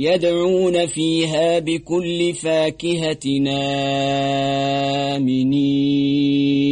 يدعون فيها بكل فاكهة آمنين.